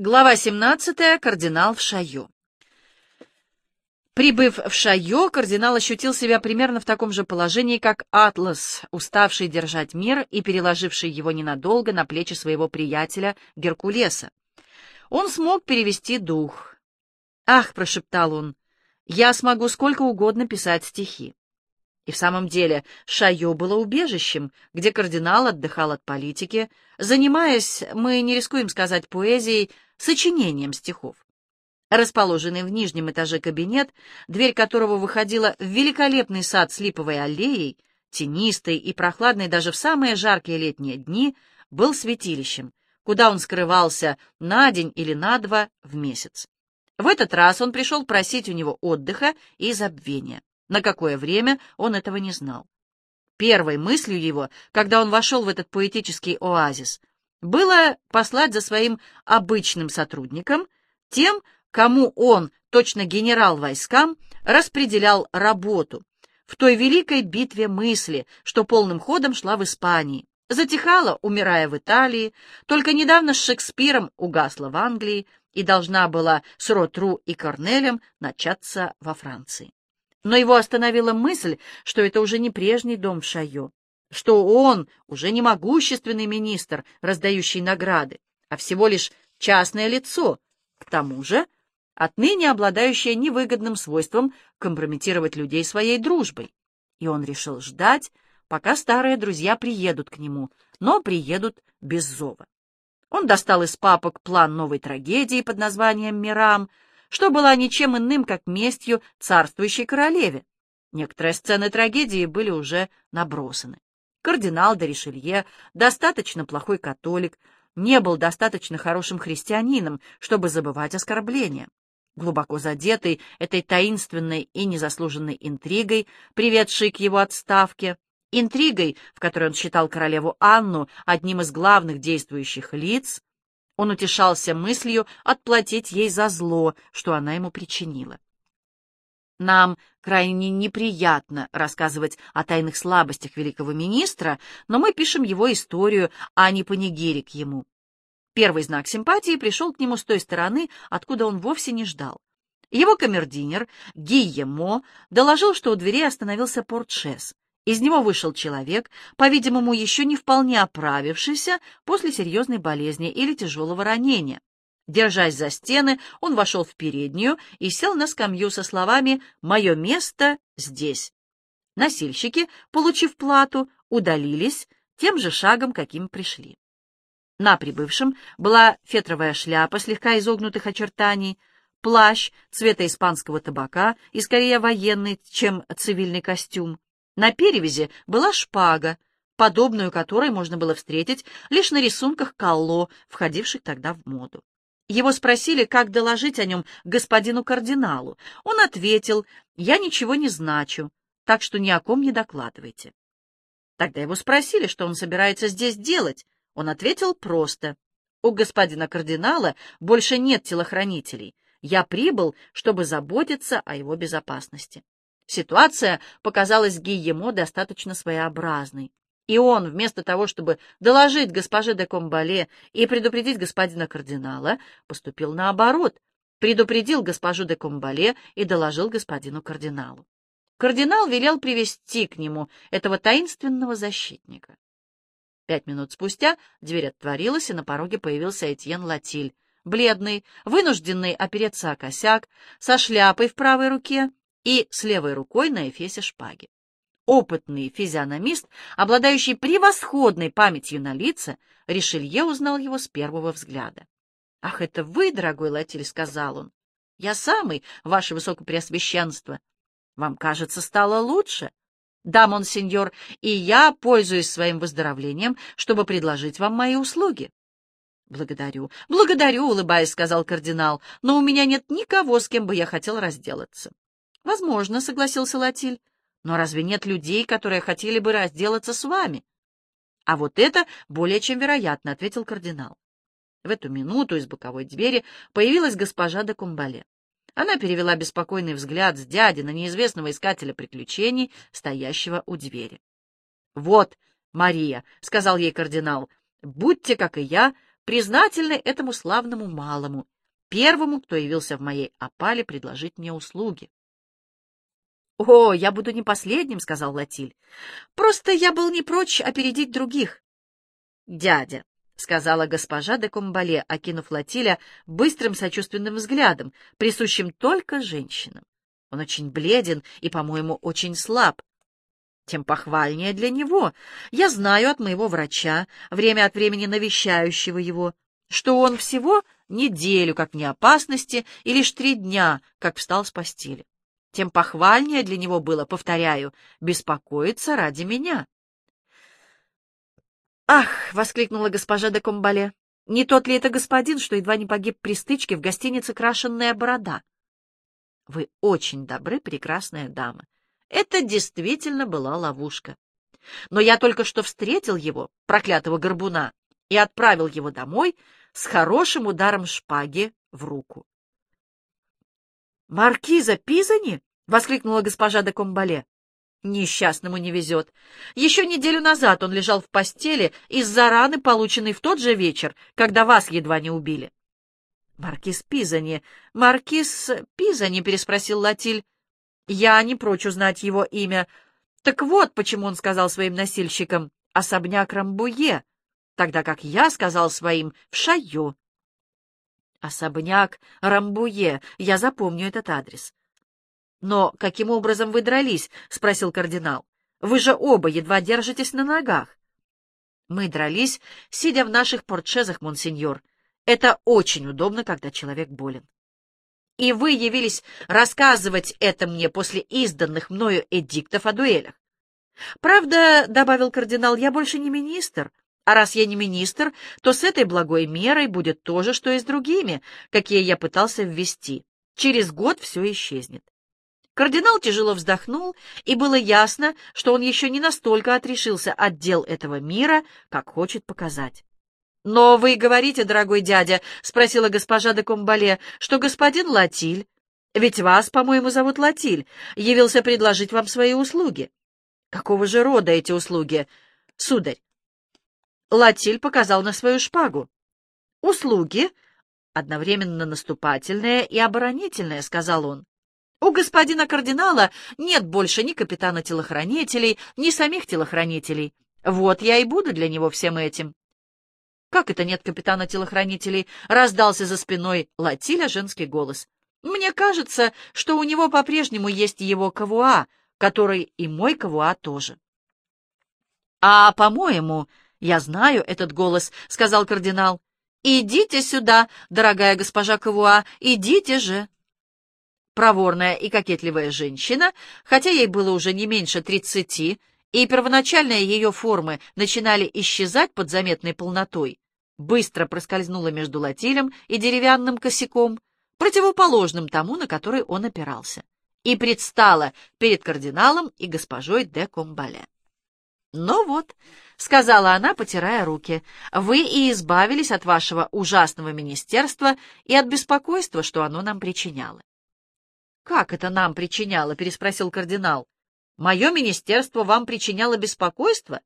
Глава 17. Кардинал в Шайо. Прибыв в Шайо, кардинал ощутил себя примерно в таком же положении, как Атлас, уставший держать мир и переложивший его ненадолго на плечи своего приятеля Геркулеса. Он смог перевести дух. «Ах», — прошептал он, — «я смогу сколько угодно писать стихи». И в самом деле Шайо было убежищем, где кардинал отдыхал от политики, занимаясь, мы не рискуем сказать поэзией, сочинением стихов. Расположенный в нижнем этаже кабинет, дверь которого выходила в великолепный сад с липовой аллеей, тенистый и прохладный даже в самые жаркие летние дни, был святилищем, куда он скрывался на день или на два в месяц. В этот раз он пришел просить у него отдыха и забвения. На какое время он этого не знал. Первой мыслью его, когда он вошел в этот поэтический оазис, было послать за своим обычным сотрудником, тем, кому он, точно генерал войскам, распределял работу в той великой битве мысли, что полным ходом шла в Испании, затихала, умирая в Италии, только недавно с Шекспиром угасла в Англии и должна была с Ротру и Корнелем начаться во Франции. Но его остановила мысль, что это уже не прежний дом в Шайо, что он уже не могущественный министр, раздающий награды, а всего лишь частное лицо, к тому же отныне обладающее невыгодным свойством компрометировать людей своей дружбой. И он решил ждать, пока старые друзья приедут к нему, но приедут без зова. Он достал из папок план новой трагедии под названием «Мирам», что была ничем иным, как местью царствующей королеве. Некоторые сцены трагедии были уже набросаны. Кардинал де Ришелье, достаточно плохой католик, не был достаточно хорошим христианином, чтобы забывать оскорбления. Глубоко задетый этой таинственной и незаслуженной интригой, приведшей к его отставке, интригой, в которой он считал королеву Анну одним из главных действующих лиц, он утешался мыслью отплатить ей за зло, что она ему причинила. Нам крайне неприятно рассказывать о тайных слабостях великого министра, но мы пишем его историю, а не панигирик ему. Первый знак симпатии пришел к нему с той стороны, откуда он вовсе не ждал. Его камердинер Гийемо доложил, что у дверей остановился портшес. Из него вышел человек, по-видимому, еще не вполне оправившийся после серьезной болезни или тяжелого ранения. Держась за стены, он вошел в переднюю и сел на скамью со словами «Мое место здесь». Носильщики, получив плату, удалились тем же шагом, каким пришли. На прибывшем была фетровая шляпа слегка изогнутых очертаний, плащ цвета испанского табака и скорее военный, чем цивильный костюм. На перевязи была шпага, подобную которой можно было встретить лишь на рисунках Калло, входивших тогда в моду. Его спросили, как доложить о нем господину кардиналу. Он ответил, «Я ничего не значу, так что ни о ком не докладывайте». Тогда его спросили, что он собирается здесь делать. Он ответил просто, «У господина кардинала больше нет телохранителей. Я прибыл, чтобы заботиться о его безопасности». Ситуация показалась Гийемо достаточно своеобразной. И он, вместо того, чтобы доложить госпоже де Комбале и предупредить господина кардинала, поступил наоборот, предупредил госпожу де Комбале и доложил господину кардиналу. Кардинал велел привести к нему этого таинственного защитника. Пять минут спустя дверь отворилась, и на пороге появился Этьен Латиль, бледный, вынужденный опереться о косяк, со шляпой в правой руке и с левой рукой на эфесе шпаги. Опытный физиономист, обладающий превосходной памятью на лица, Ришелье узнал его с первого взгляда. — Ах, это вы, дорогой Латиль, — сказал он. — Я самый, ваше высокопреосвященство. Вам, кажется, стало лучше? — Да, монсеньор, и я пользуюсь своим выздоровлением, чтобы предложить вам мои услуги. — Благодарю, благодарю, — улыбаясь, сказал кардинал, — но у меня нет никого, с кем бы я хотел разделаться. Возможно, согласился Латиль. Но разве нет людей, которые хотели бы разделаться с вами? А вот это более чем вероятно, ответил кардинал. В эту минуту из боковой двери появилась госпожа де Кумбале. Она перевела беспокойный взгляд с дяди на неизвестного искателя приключений, стоящего у двери. «Вот, Мария», — сказал ей кардинал, — «будьте, как и я, признательный этому славному малому, первому, кто явился в моей опале предложить мне услуги. — О, я буду не последним, — сказал Латиль. — Просто я был не прочь опередить других. — Дядя, — сказала госпожа де Комбале, окинув Латиля быстрым сочувственным взглядом, присущим только женщинам. Он очень бледен и, по-моему, очень слаб. Тем похвальнее для него. Я знаю от моего врача, время от времени навещающего его, что он всего неделю как вне опасности и лишь три дня, как встал с постели. Тем похвальнее для него было, повторяю, беспокоиться ради меня. «Ах!» — воскликнула госпожа де Комбале. «Не тот ли это господин, что едва не погиб при стычке в гостинице «Крашенная борода»?» «Вы очень добры, прекрасная дама. Это действительно была ловушка. Но я только что встретил его, проклятого горбуна, и отправил его домой с хорошим ударом шпаги в руку. «Маркиза Пизани?» — воскликнула госпожа де Комбале. Несчастному не везет. Еще неделю назад он лежал в постели из-за раны, полученной в тот же вечер, когда вас едва не убили. «Маркиз Пизани! Маркиз Пизани!» — переспросил Латиль. «Я не прочь узнать его имя. Так вот, почему он сказал своим носильщикам «особняк Рамбуе», тогда как я сказал своим «в Шайо». Особняк Рамбуе. Я запомню этот адрес. «Но каким образом вы дрались?» — спросил кардинал. «Вы же оба едва держитесь на ногах». «Мы дрались, сидя в наших портшезах, монсеньор. Это очень удобно, когда человек болен». «И вы явились рассказывать это мне после изданных мною эдиктов о дуэлях. Правда, — добавил кардинал, — я больше не министр, а раз я не министр, то с этой благой мерой будет то же, что и с другими, какие я пытался ввести. Через год все исчезнет. Кардинал тяжело вздохнул, и было ясно, что он еще не настолько отрешился от дел этого мира, как хочет показать. «Но вы говорите, дорогой дядя, — спросила госпожа де Комбале, — что господин Латиль, ведь вас, по-моему, зовут Латиль, явился предложить вам свои услуги. Какого же рода эти услуги, сударь? Латиль показал на свою шпагу. «Услуги, одновременно наступательные и оборонительные», — сказал он. «У господина кардинала нет больше ни капитана телохранителей, ни самих телохранителей. Вот я и буду для него всем этим». «Как это нет капитана телохранителей?» — раздался за спиной Латиля женский голос. «Мне кажется, что у него по-прежнему есть его кавуа, который и мой кавуа тоже». «А, по-моему...» «Я знаю этот голос», — сказал кардинал. «Идите сюда, дорогая госпожа Кавуа, идите же!» Проворная и кокетливая женщина, хотя ей было уже не меньше тридцати, и первоначальные ее формы начинали исчезать под заметной полнотой, быстро проскользнула между латилем и деревянным косяком, противоположным тому, на который он опирался, и предстала перед кардиналом и госпожой де Комбале. «Ну вот», — сказала она, потирая руки, — «вы и избавились от вашего ужасного министерства и от беспокойства, что оно нам причиняло». «Как это нам причиняло?» — переспросил кардинал. «Мое министерство вам причиняло беспокойство?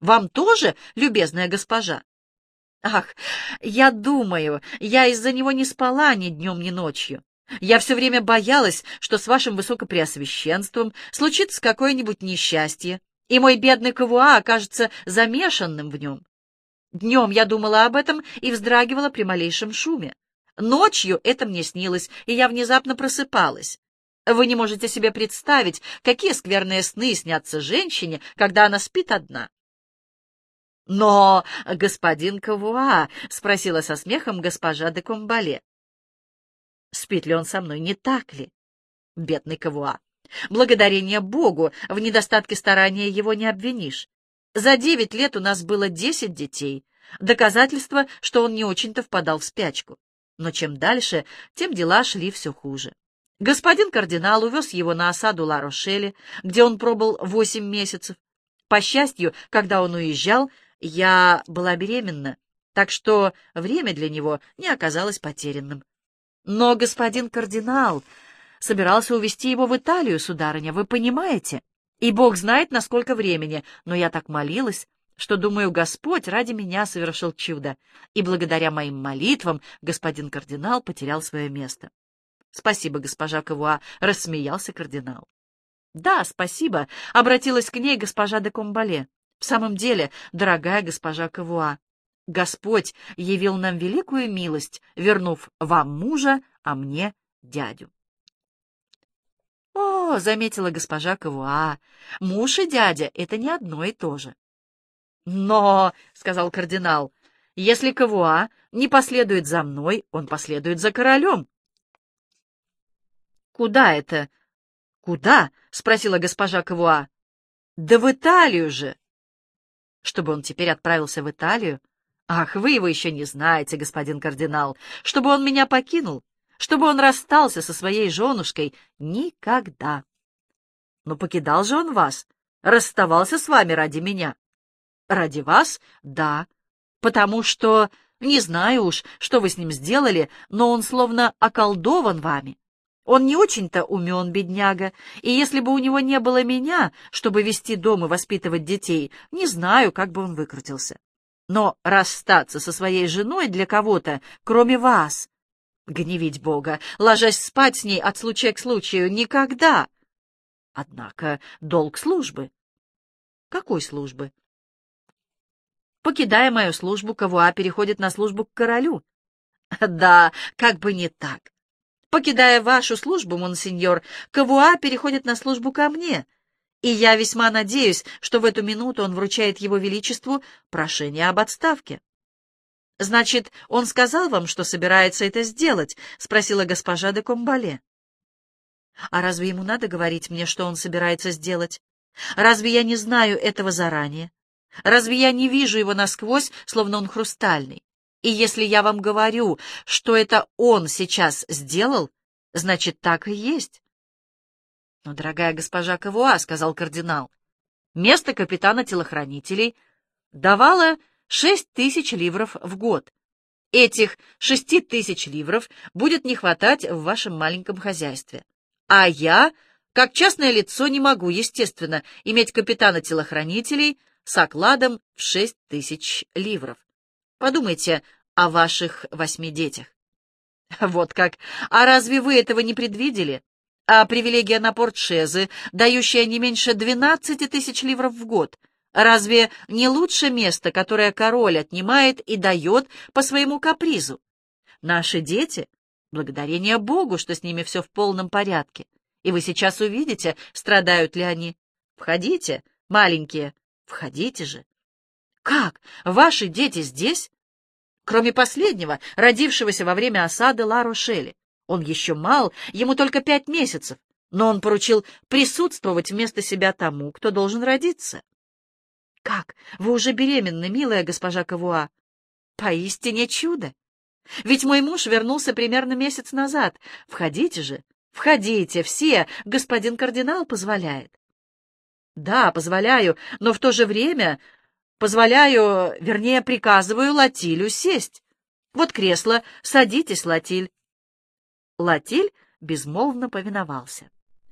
Вам тоже, любезная госпожа?» «Ах, я думаю, я из-за него не спала ни днем, ни ночью. Я все время боялась, что с вашим высокопреосвященством случится какое-нибудь несчастье, и мой бедный Кавуа окажется замешанным в нем. Днем я думала об этом и вздрагивала при малейшем шуме. Ночью это мне снилось, и я внезапно просыпалась. Вы не можете себе представить, какие скверные сны снятся женщине, когда она спит одна. «Но, господин Кавуа», — спросила со смехом госпожа де Комбале, — «спит ли он со мной, не так ли?» Бедный Кавуа. Благодарение Богу, в недостатке старания его не обвинишь. За девять лет у нас было десять детей. Доказательство, что он не очень-то впадал в спячку. Но чем дальше, тем дела шли все хуже. Господин кардинал увез его на осаду Ла-Рошели, где он пробыл восемь месяцев. По счастью, когда он уезжал, я была беременна, так что время для него не оказалось потерянным. Но господин кардинал собирался увезти его в Италию, сударыня, вы понимаете? И Бог знает, на сколько времени, но я так молилась, что, думаю, Господь ради меня совершил чудо, и благодаря моим молитвам господин кардинал потерял свое место. — Спасибо, госпожа Кавуа, — рассмеялся кардинал. — Да, спасибо, — обратилась к ней госпожа де Комбале. — В самом деле, дорогая госпожа Кавуа, Господь явил нам великую милость, вернув вам мужа, а мне дядю. — О, — заметила госпожа Кавуа, — муж и дядя — это не одно и то же. — Но, — сказал кардинал, — если Кавуа не последует за мной, он последует за королем. — Куда это? — Куда? — спросила госпожа Кавуа. — Да в Италию же! Чтобы он теперь отправился в Италию? Ах, вы его еще не знаете, господин кардинал. Чтобы он меня покинул? Чтобы он расстался со своей женушкой? Никогда. Но покидал же он вас, расставался с вами ради меня. Ради вас? Да. Потому что... Не знаю уж, что вы с ним сделали, но он словно околдован вами. Он не очень-то умен, бедняга, и если бы у него не было меня, чтобы вести дом и воспитывать детей, не знаю, как бы он выкрутился. Но расстаться со своей женой для кого-то, кроме вас, гневить Бога, ложась спать с ней от случая к случаю, никогда. Однако долг службы. Какой службы? Покидая мою службу, Кавуа переходит на службу к королю. Да, как бы не так. Покидая вашу службу, монсеньор, Кавуа переходит на службу ко мне, и я весьма надеюсь, что в эту минуту он вручает его величеству прошение об отставке. — Значит, он сказал вам, что собирается это сделать? — спросила госпожа де Комбале. — А разве ему надо говорить мне, что он собирается сделать? Разве я не знаю этого заранее? Разве я не вижу его насквозь, словно он хрустальный? И если я вам говорю, что это он сейчас сделал, значит, так и есть. — Но, дорогая госпожа Кавуа, — сказал кардинал, — место капитана телохранителей давало шесть тысяч ливров в год. Этих шести тысяч ливров будет не хватать в вашем маленьком хозяйстве. А я, как частное лицо, не могу, естественно, иметь капитана телохранителей — с окладом в шесть тысяч ливров. Подумайте о ваших восьми детях. Вот как. А разве вы этого не предвидели? А привилегия на портшезы, дающая не меньше двенадцати тысяч ливров в год, разве не лучше место, которое король отнимает и дает по своему капризу? Наши дети, благодарение Богу, что с ними все в полном порядке. И вы сейчас увидите, страдают ли они. Входите, маленькие, Входите же. Как? Ваши дети здесь? Кроме последнего, родившегося во время осады Ла-Рошели. Он еще мал, ему только пять месяцев, но он поручил присутствовать вместо себя тому, кто должен родиться. Как? Вы уже беременны, милая госпожа Кавуа? Поистине чудо. Ведь мой муж вернулся примерно месяц назад. Входите же, входите, все, господин кардинал позволяет. Да, позволяю, но в то же время позволяю, вернее, приказываю Латилю сесть. Вот кресло, садитесь, Латиль. Латиль безмолвно повиновался.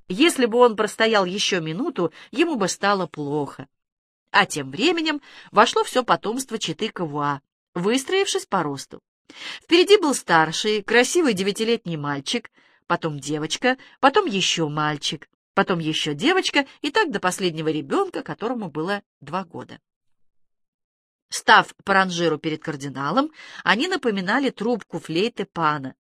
Если бы он простоял еще минуту, ему бы стало плохо. А тем временем вошло все потомство Читы Кавуа, выстроившись по росту. Впереди был старший, красивый девятилетний мальчик, потом девочка, потом еще мальчик потом еще девочка, и так до последнего ребенка, которому было два года. Став по ранжиру перед кардиналом, они напоминали трубку флейты пана.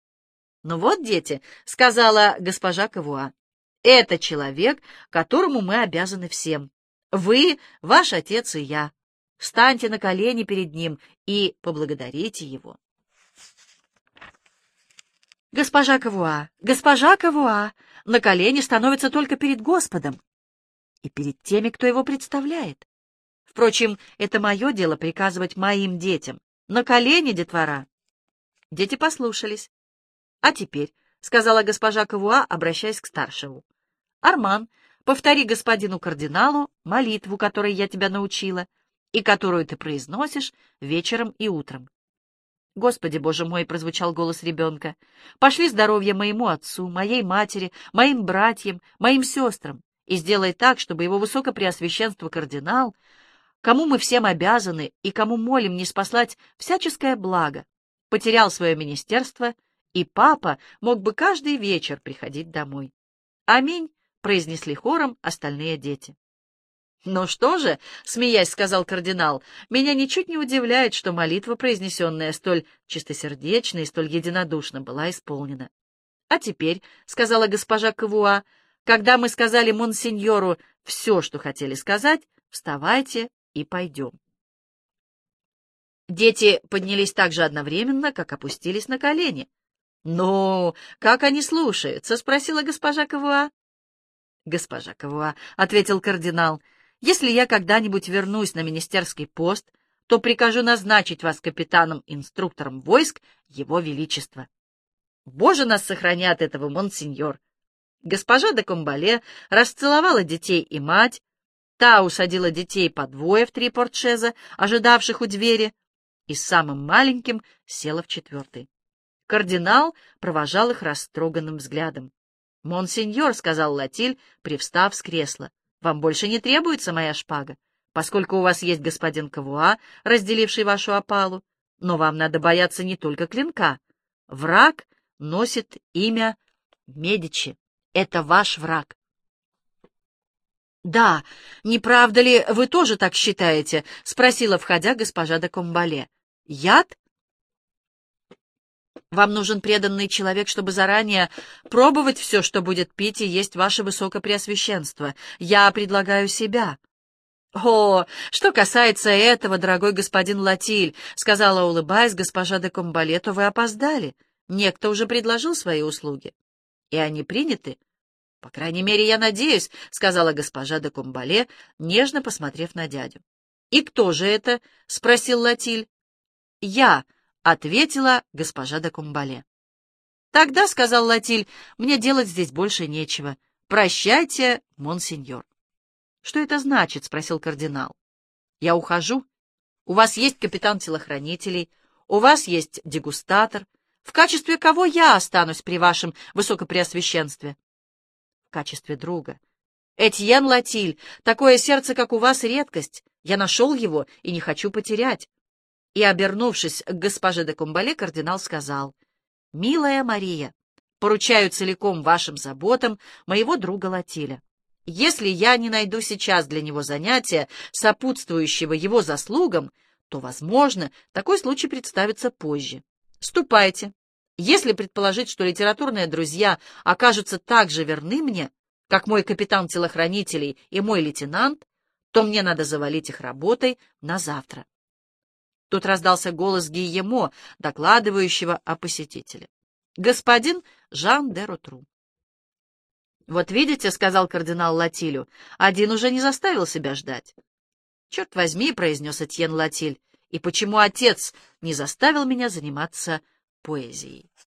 «Ну вот, дети», — сказала госпожа Кавуа, — «это человек, которому мы обязаны всем. Вы, ваш отец и я. Встаньте на колени перед ним и поблагодарите его». «Госпожа Кавуа! Госпожа Кавуа!» на колени становится только перед Господом и перед теми, кто его представляет. Впрочем, это мое дело приказывать моим детям. На колени, детвора. Дети послушались. А теперь, — сказала госпожа Кавуа, обращаясь к старшему, — Арман, повтори господину кардиналу молитву, которой я тебя научила, и которую ты произносишь вечером и утром. «Господи, Боже мой!» — прозвучал голос ребенка. «Пошли здоровья моему отцу, моей матери, моим братьям, моим сестрам, и сделай так, чтобы его высокопреосвященство кардинал кому мы всем обязаны и кому молим не спаслать всяческое благо, потерял свое министерство, и папа мог бы каждый вечер приходить домой. «Аминь», — произнесли хором остальные дети. «Ну что же», — смеясь сказал кардинал, — «меня ничуть не удивляет, что молитва, произнесенная столь чистосердечно и столь единодушно, была исполнена». «А теперь», — сказала госпожа Кавуа, — «когда мы сказали монсеньору все, что хотели сказать, вставайте и пойдем». Дети поднялись так же одновременно, как опустились на колени. «Ну, как они слушаются?» — спросила госпожа Кавуа. «Госпожа Кавуа», — ответил кардинал, — «если я когда-нибудь вернусь на министерский пост, то прикажу назначить вас капитаном-инструктором войск Его Величества». «Боже нас сохранят этого, монсеньор!» Госпожа де Комбале расцеловала детей и мать, та усадила детей по двое в три портшеза, ожидавших у двери, и самым маленьким села в четвертый. Кардинал провожал их растроганным взглядом. «Монсеньор», — сказал Латиль, привстав с кресла, — «вам больше не требуется моя шпага, поскольку у вас есть господин Кавуа, разделивший вашу опалу, но вам надо бояться не только клинка. Враг носит имя Медичи. Это ваш враг». «Да, не правда ли вы тоже так считаете?» — спросила, входя госпожа де Комбале. «Яд?» Вам нужен преданный человек, чтобы заранее пробовать все, что будет пить и есть ваше высокопреосвященство. Я предлагаю себя». «О, что касается этого, дорогой господин Латиль», — сказала, улыбаясь госпожа де Комбале, — «то вы опоздали. Некто уже предложил свои услуги. И они приняты». «По крайней мере, я надеюсь», — сказала госпожа де Комбале, нежно посмотрев на дядю. «И кто же это?» — спросил Латиль. «Я», — ответила госпожа де. «Тогда, — сказал Латиль, — мне делать здесь больше нечего. Прощайте, монсеньор». «Что это значит?» — спросил кардинал. «Я ухожу. У вас есть капитан телохранителей, у вас есть дегустатор. В качестве кого я останусь при вашем высокопреосвященстве?» «В качестве друга. Этьен Латиль, такое сердце, как у вас, редкость. Я нашел его и не хочу потерять. И, обернувшись к госпоже де Кумбале, кардинал сказал, «Милая Мария, поручаю целиком вашим заботам моего друга Латиля. Если я не найду сейчас для него занятия, сопутствующего его заслугам, то, возможно, такой случай представится позже. Ступайте. Если предположить, что литературные друзья окажутся так же верны мне, как мой капитан телохранителей и мой лейтенант, то мне надо завалить их работой на завтра. Тут раздался голос Гийемо, докладывающего о посетителе. «Господин Жан де Ротру». «Вот видите», — сказал кардинал Латилю, — «один уже не заставил себя ждать». «Черт возьми», — произнес Этьен Латиль, — «и почему отец не заставил меня заниматься поэзией?»